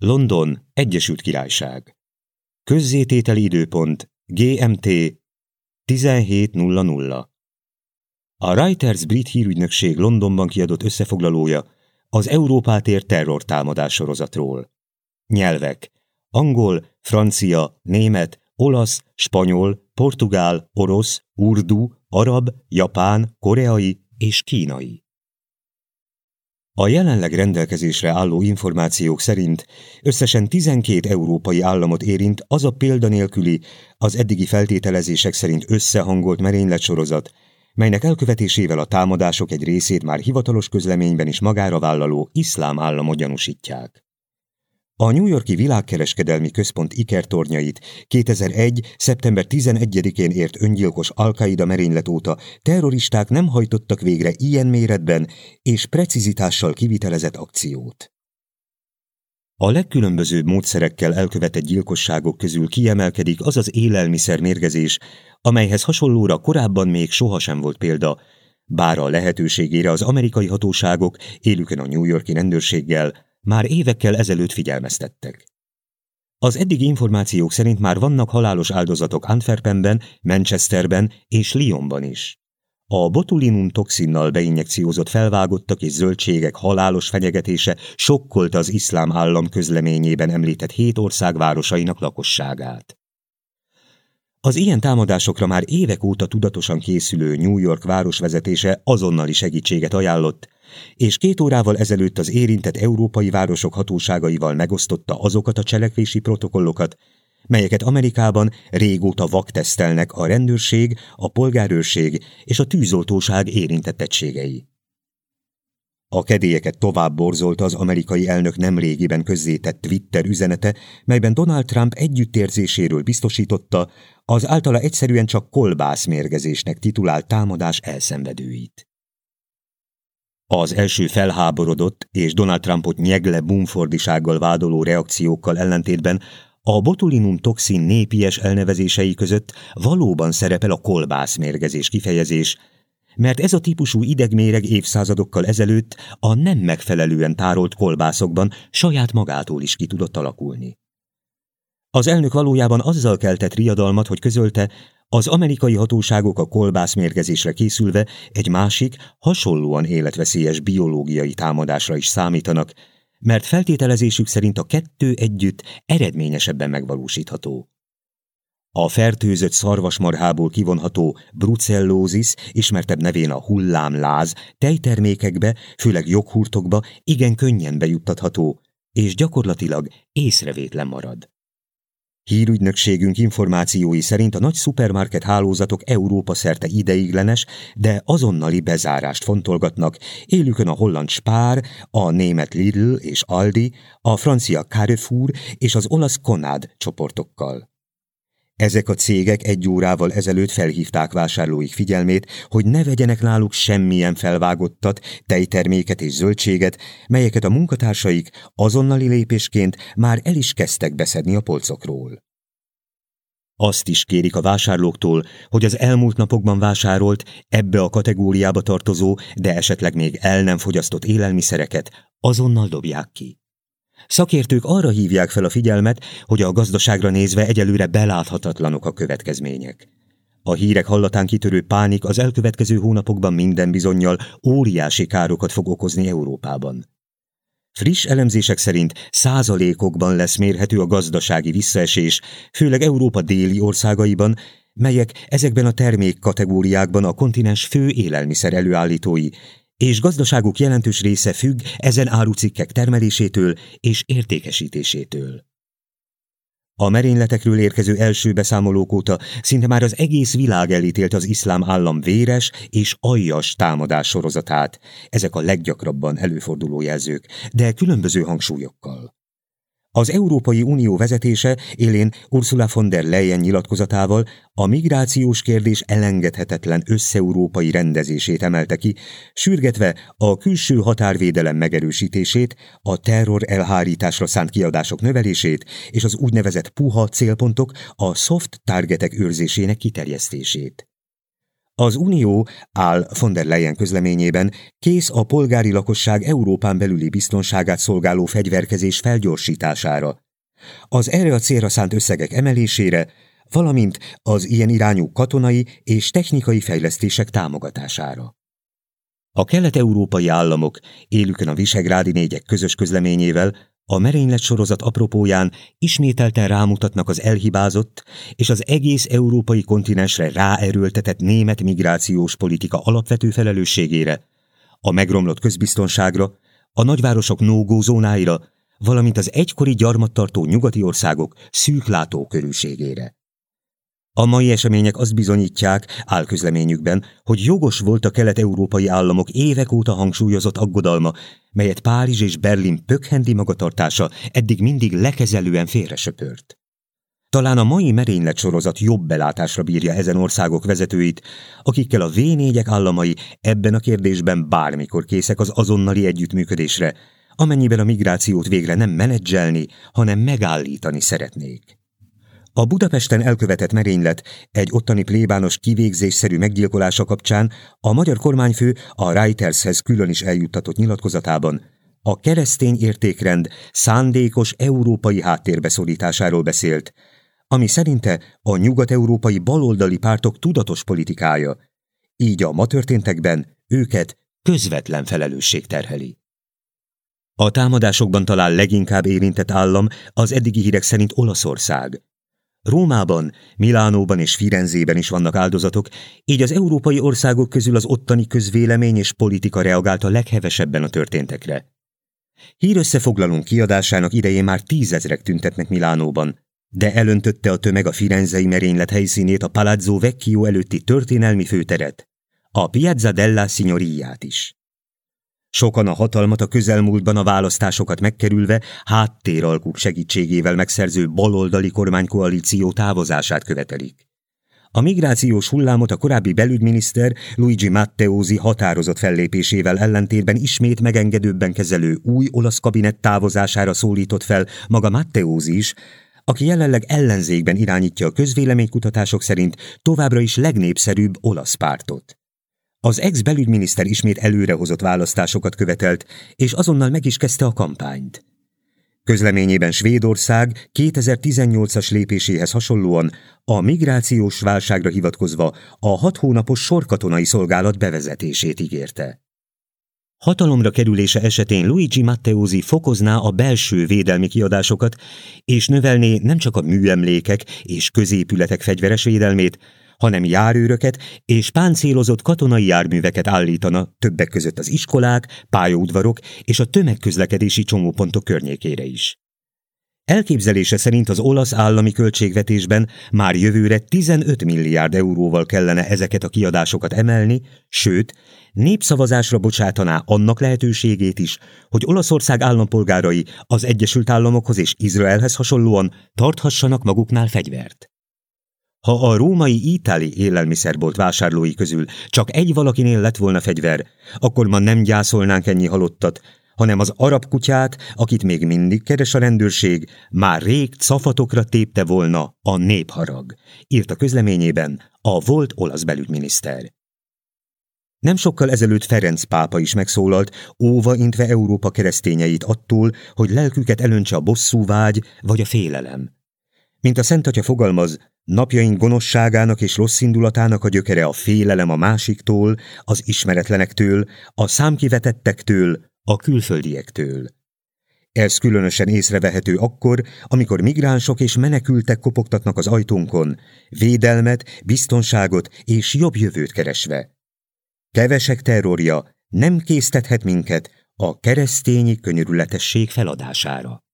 London, Egyesült Királyság. Közzétételi időpont GMT 17.00. A Reuters brit hírügynökség Londonban kiadott összefoglalója az Európát ér terrortámadás sorozatról. Nyelvek angol, francia, német, olasz, spanyol, portugál, orosz, urdu, arab, japán, koreai és kínai. A jelenleg rendelkezésre álló információk szerint összesen 12 európai államot érint az a példanélküli, az eddigi feltételezések szerint összehangolt merényletsorozat, melynek elkövetésével a támadások egy részét már hivatalos közleményben is magára vállaló iszlám államot gyanúsítják. A New Yorki Világkereskedelmi Központ ikertornyait 2001. szeptember 11-én ért öngyilkos Al-Qaida merénylet óta terroristák nem hajtottak végre ilyen méretben és precizitással kivitelezett akciót. A legkülönbözőbb módszerekkel elkövetett gyilkosságok közül kiemelkedik az az élelmiszermérgezés, amelyhez hasonlóra korábban még sohasem volt példa, bár a lehetőségére az amerikai hatóságok élükön a New Yorki rendőrséggel már évekkel ezelőtt figyelmeztettek. Az eddigi információk szerint már vannak halálos áldozatok Antwerpenben, Manchesterben és Lyonban is. A botulinum toxinnal beinjekciózott felvágottak és zöldségek halálos fenyegetése sokkolta az iszlám állam közleményében említett hét ország városainak lakosságát. Az ilyen támadásokra már évek óta tudatosan készülő New York városvezetése azonnali segítséget ajánlott, és két órával ezelőtt az érintett európai városok hatóságaival megosztotta azokat a cselekvési protokollokat, melyeket Amerikában régóta vaktesztelnek a rendőrség, a polgárőrség és a tűzoltóság érintett egységei. A kedélyeket tovább borzolta az amerikai elnök nemrégiben közzétett Twitter üzenete, melyben Donald Trump együttérzéséről biztosította az általa egyszerűen csak kolbászmérgezésnek titulált támadás elszenvedőit. Az első felháborodott és Donald Trumpot nyegle bumfordisággal vádoló reakciókkal ellentétben a botulinum toxin népies elnevezései között valóban szerepel a kolbászmérgezés kifejezés, mert ez a típusú idegméreg évszázadokkal ezelőtt a nem megfelelően tárolt kolbászokban saját magától is ki tudott alakulni. Az elnök valójában azzal keltett riadalmat, hogy közölte, az amerikai hatóságok a kolbászmérgezésre készülve egy másik, hasonlóan életveszélyes biológiai támadásra is számítanak, mert feltételezésük szerint a kettő együtt eredményesebben megvalósítható. A fertőzött szarvasmarhából kivonható brucellózis, ismertebb nevén a hullámláz, tejtermékekbe, főleg joghurtokba igen könnyen bejuttatható, és gyakorlatilag észrevétlen marad. Hírügynökségünk információi szerint a nagy szupermarket hálózatok Európa szerte ideiglenes, de azonnali bezárást fontolgatnak, élükön a holland Spár, a német Lidl és Aldi, a francia Carrefour és az olasz Conad csoportokkal. Ezek a cégek egy órával ezelőtt felhívták vásárlóik figyelmét, hogy ne vegyenek náluk semmilyen felvágottat, tejterméket és zöldséget, melyeket a munkatársaik azonnali lépésként már el is kezdtek beszedni a polcokról. Azt is kérik a vásárlóktól, hogy az elmúlt napokban vásárolt, ebbe a kategóriába tartozó, de esetleg még el nem fogyasztott élelmiszereket azonnal dobják ki. Szakértők arra hívják fel a figyelmet, hogy a gazdaságra nézve egyelőre beláthatatlanok a következmények. A hírek hallatán kitörő pánik az elkövetkező hónapokban minden bizonyal óriási károkat fog okozni Európában. Friss elemzések szerint százalékokban lesz mérhető a gazdasági visszaesés, főleg Európa déli országaiban, melyek ezekben a termék kategóriákban a kontinens fő élelmiszer előállítói, és gazdaságuk jelentős része függ ezen árucikkek termelésétől és értékesítésétől. A merényletekről érkező első beszámolók óta szinte már az egész világ elítélt az iszlám állam véres és aljas támadás sorozatát. Ezek a leggyakrabban előforduló jelzők, de különböző hangsúlyokkal. Az Európai Unió vezetése élén Ursula von der Leyen nyilatkozatával a migrációs kérdés elengedhetetlen összeurópai rendezését emelte ki, sürgetve a külső határvédelem megerősítését, a terror elhárításra szánt kiadások növelését és az úgynevezett puha célpontok, a soft targetek őrzésének kiterjesztését. Az Unió áll von der Leyen közleményében kész a polgári lakosság Európán belüli biztonságát szolgáló fegyverkezés felgyorsítására, az erre a célra szánt összegek emelésére, valamint az ilyen irányú katonai és technikai fejlesztések támogatására. A kelet-európai államok élükön a Visegrádi négyek közös közleményével a merénylet sorozat apropóján ismételten rámutatnak az elhibázott és az egész európai kontinensre ráerőltetett német migrációs politika alapvető felelősségére, a megromlott közbiztonságra, a nagyvárosok no zónáira, valamint az egykori gyarmattartó nyugati országok szűk látókörűségére. A mai események azt bizonyítják álközleményükben, hogy jogos volt a kelet-európai államok évek óta hangsúlyozott aggodalma, melyet Párizs és Berlin pökhendi magatartása eddig mindig lekezelően félresöpört. Talán a mai merénylet sorozat jobb belátásra bírja ezen országok vezetőit, akikkel a v államai ebben a kérdésben bármikor készek az azonnali együttműködésre, amennyiben a migrációt végre nem menedzselni, hanem megállítani szeretnék. A Budapesten elkövetett merénylet egy ottani plébános kivégzésszerű meggyilkolása kapcsán a magyar kormányfő a Reutershez külön is eljuttatott nyilatkozatában. A keresztény értékrend szándékos európai háttérbeszorításáról beszélt, ami szerinte a nyugat-európai baloldali pártok tudatos politikája, így a ma történtekben őket közvetlen felelősség terheli. A támadásokban talán leginkább érintett állam az eddigi hírek szerint Olaszország, Rómában, Milánóban és Firenzében is vannak áldozatok, így az európai országok közül az ottani közvélemény és politika reagált a leghevesebben a történtekre. Hírösszefoglalunk kiadásának idején már tízezrek tüntetnek Milánóban, de elöntötte a tömeg a firenzei merénylet helyszínét a Palazzo Vecchio előtti történelmi főteret, a Piazza della Signoriát is. Sokan a hatalmat a közelmúltban a választásokat megkerülve háttéralkuk segítségével megszerző baloldali kormánykoalíció távozását követelik. A migrációs hullámot a korábbi belügyminiszter Luigi Matteosi határozott fellépésével ellentétben ismét megengedőbben kezelő új olasz kabinett távozására szólított fel maga Matteosi is, aki jelenleg ellenzékben irányítja a közvéleménykutatások szerint továbbra is legnépszerűbb olasz pártot. Az ex-belügyminiszter ismét előrehozott választásokat követelt, és azonnal meg is kezdte a kampányt. Közleményében Svédország 2018-as lépéséhez hasonlóan a migrációs válságra hivatkozva a hat hónapos sorkatonai szolgálat bevezetését ígérte. Hatalomra kerülése esetén Luigi Matteosi fokozná a belső védelmi kiadásokat, és növelné nem csak a műemlékek és középületek fegyveres védelmét, hanem járőröket és páncélozott katonai járműveket állítana többek között az iskolák, pályaudvarok és a tömegközlekedési csomópontok környékére is. Elképzelése szerint az olasz állami költségvetésben már jövőre 15 milliárd euróval kellene ezeket a kiadásokat emelni, sőt, népszavazásra bocsátaná annak lehetőségét is, hogy Olaszország állampolgárai az Egyesült Államokhoz és Izraelhez hasonlóan tarthassanak maguknál fegyvert. Ha a római itáli élelmiszerbolt vásárlói közül csak egy valakinél lett volna fegyver, akkor ma nem gyászolnánk ennyi halottat, hanem az arab kutyát, akit még mindig keres a rendőrség, már rég cafatokra tépte volna a népharag, írt a közleményében a volt olasz belügyminiszter. Nem sokkal ezelőtt Ferenc pápa is megszólalt, óva intve Európa keresztényeit attól, hogy lelküket elöntse a bosszú vágy vagy a félelem. Mint a Szent Atya fogalmaz, napjaink gonoszságának és rossz indulatának a gyökere a félelem a másiktól, az ismeretlenektől, a számkivetettektől, a külföldiektől. Ez különösen észrevehető akkor, amikor migránsok és menekültek kopogtatnak az ajtónkon, védelmet, biztonságot és jobb jövőt keresve. Kevesek terrorja nem késztethet minket a keresztényi könyörületesség feladására.